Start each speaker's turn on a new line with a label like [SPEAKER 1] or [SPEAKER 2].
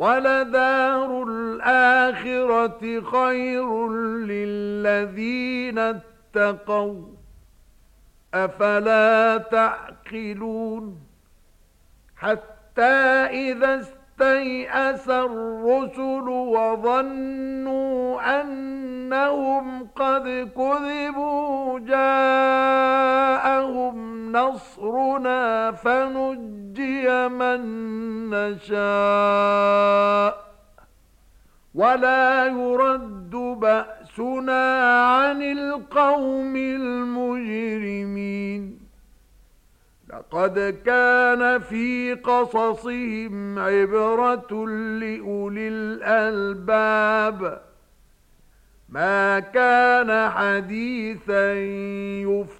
[SPEAKER 1] ولدار الآخرة خير للذين اتقوا. أفلا تعقلون؟ حتى إذا استيأس الرسل وظنوا أنهم قد كذبوا جاءوا نصرنا فنجي من نشاء ولا يرد بأسنا عن القوم المجرمين لقد كان في قصصهم عبرة لأولي الألباب ما كان حديثا يفتح